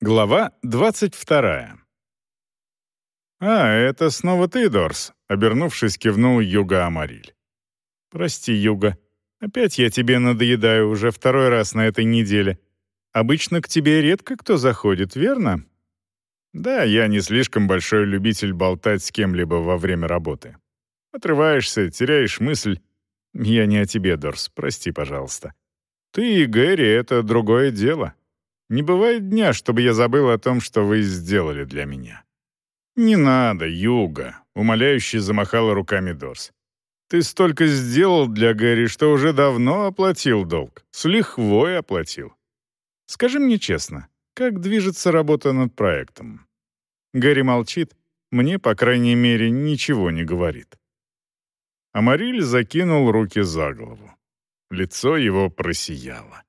Глава 22. «А, это снова ты, Дорс», — обернувшись, кивнул Юга Амариль. «Прости, Юга. Опять я тебе надоедаю уже второй раз на этой неделе. Обычно к тебе редко кто заходит, верно?» «Да, я не слишком большой любитель болтать с кем-либо во время работы. Отрываешься, теряешь мысль. Я не о тебе, Дорс, прости, пожалуйста. Ты и Гэри — это другое дело. Не бывает дня, чтобы я забыл о том, что вы сделали для меня». «Не надо, Юга», — умоляюще замахала руками Дорс. «Ты столько сделал для Гэри, что уже давно оплатил долг. С лихвой оплатил. Скажи мне честно, как движется работа над проектом?» Гэри молчит, мне, по крайней мере, ничего не говорит. Амариль закинул руки за голову. Лицо его просияло.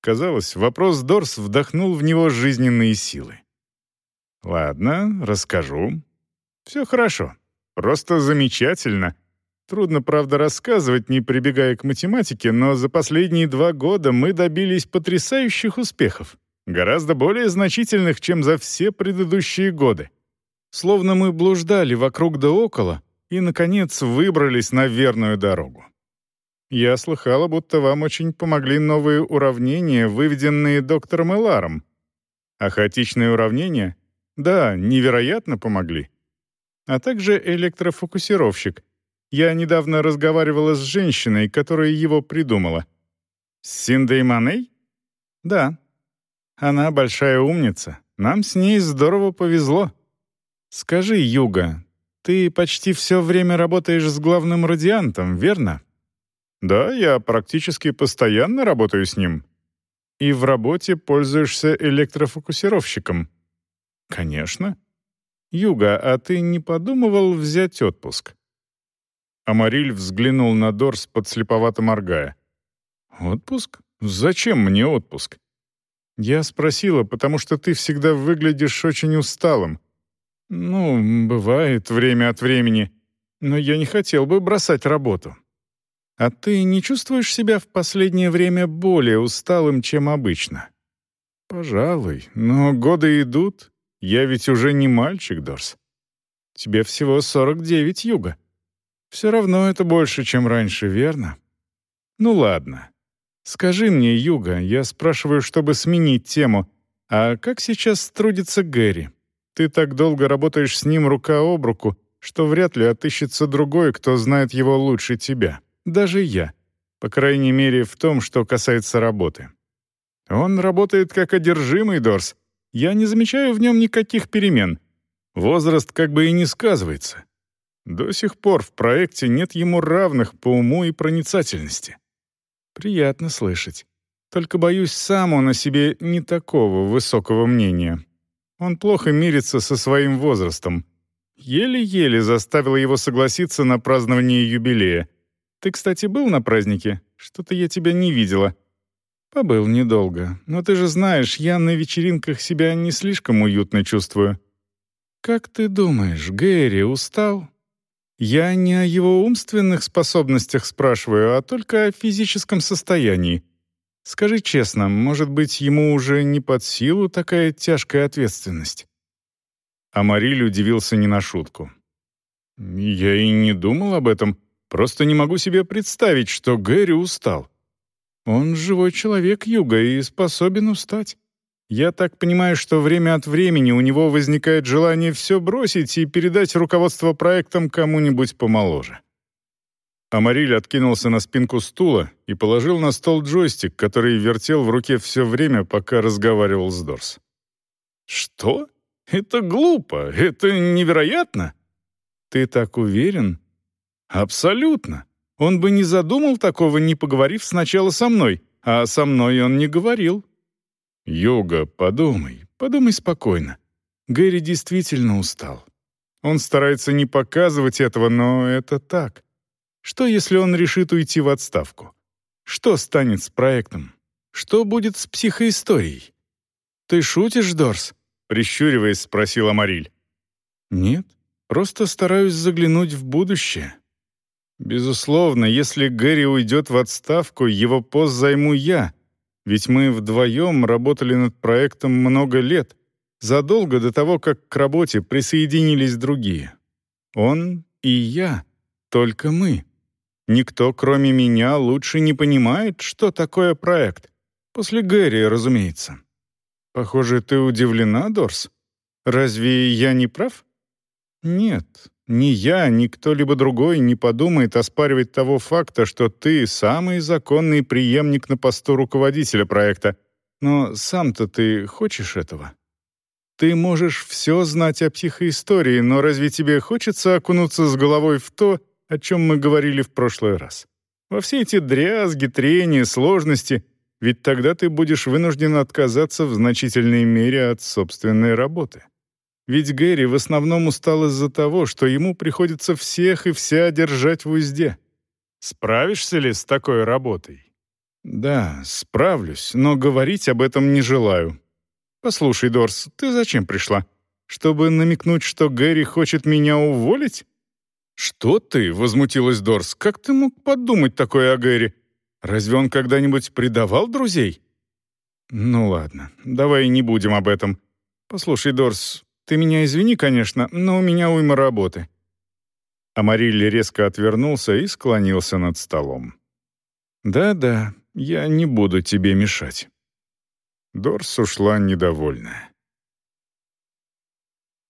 Казалось, вопрос Дорс вдохнул в него жизненные силы. «Ладно, расскажу. Все хорошо. Просто замечательно. Трудно, правда, рассказывать, не прибегая к математике, но за последние два года мы добились потрясающих успехов, гораздо более значительных, чем за все предыдущие годы. Словно мы блуждали вокруг да около и, наконец, выбрались на верную дорогу. Я слыхала, будто вам очень помогли новые уравнения, выведенные доктором Эларом. А хаотичные уравнения? Да, невероятно помогли. А также электрофокусировщик. Я недавно разговаривала с женщиной, которая его придумала. С Синдой Маней? Да. Она большая умница. Нам с ней здорово повезло. Скажи, Юга, ты почти все время работаешь с главным радиантом, верно? Да, я практически постоянно работаю с ним. И в работе пользуешься электрофокусировщиком. Конечно. Юга, а ты не подумывал взять отпуск? Амариль взглянул на Дорс, подслеповато моргая. «Отпуск? Зачем мне отпуск?» «Я спросила, потому что ты всегда выглядишь очень усталым. Ну, бывает время от времени, но я не хотел бы бросать работу. А ты не чувствуешь себя в последнее время более усталым, чем обычно? Пожалуй, но годы идут. Я ведь уже не мальчик, Дорс. Тебе всего 49 юга. Все равно это больше, чем раньше, верно? Ну ладно. Скажи мне, Юга, я спрашиваю, чтобы сменить тему, а как сейчас трудится Гэри? Ты так долго работаешь с ним рука об руку, что вряд ли отыщется другой, кто знает его лучше тебя. Даже я. По крайней мере, в том, что касается работы. Он работает как одержимый, Дорс. Я не замечаю в нем никаких перемен. Возраст как бы и не сказывается. До сих пор в проекте нет ему равных по уму и проницательности. Приятно слышать. Только, боюсь, сам он о себе не такого высокого мнения. Он плохо мирится со своим возрастом. Еле-еле заставила его согласиться на празднование юбилея — ты, кстати, был на празднике? Что-то я тебя не видела». «Побыл недолго. Но ты же знаешь, я на вечеринках себя не слишком уютно чувствую». «Как ты думаешь, Гэри устал?» «Я не о его умственных способностях спрашиваю, а только о физическом состоянии. Скажи честно, может быть, ему уже не под силу такая тяжкая ответственность?» Амариль удивился не на шутку. «Я и не думал об этом», Просто не могу себе представить, что Гэри устал. Он живой человек Юга и способен устать. Я так понимаю, что время от времени у него возникает желание все бросить и передать руководство проектом кому-нибудь помоложе. Амариль откинулся на спинку стула и положил на стол джойстик, который вертел в руке все время, пока разговаривал с Дорс. «Что? Это глупо! Это невероятно!» «Ты так уверен?» Абсолютно. Он бы не задумал такого, не поговорив сначала со мной, а со мной он не говорил. Йога, подумай, подумай спокойно. Гэри действительно устал. Он старается не показывать этого, но это так. Что, если он решит уйти в отставку? Что станет с проектом? Что будет с психоисторией? «Ты шутишь, Дорс?» — прищуриваясь, спросила Мариль. «Нет, просто стараюсь заглянуть в будущее. Безусловно, если Гэри уйдет в отставку, его пост займу я, ведь мы вдвоем работали над проектом много лет, задолго до того, как к работе присоединились другие. Он и я, только мы. Никто, кроме меня, лучше не понимает, что такое проект. После Гэри, разумеется. Похоже, ты удивлена, Дорс? Разве я не прав? Нет, ни я, ни кто-либо другой не подумает оспаривать того факта, что ты самый законный преемник на посту руководителя проекта. Но сам-то ты хочешь этого? Ты можешь все знать о психоистории, но разве тебе хочется окунуться с головой в то, о чем мы говорили в прошлый раз? Во все эти дрязги, трения, сложности, ведь тогда ты будешь вынужден отказаться в значительной мере от собственной работы. Ведь Гэри в основном устал из-за того, что ему приходится всех и вся держать в узде. Справишься ли с такой работой? Да, справлюсь, но говорить об этом не желаю. Послушай, Дорс, ты зачем пришла? Чтобы намекнуть, что Гэри хочет меня уволить? Что ты? возмутилась Дорс. Как ты мог подумать такое о Гэри? Разве он когда-нибудь предавал друзей? Ну ладно, давай не будем об этом. Послушай, Дорс, ты меня извини, конечно, но у меня уйма работы. Амарилли резко отвернулся и склонился над столом. «Да-да, я не буду тебе мешать». Дорс ушла недовольная.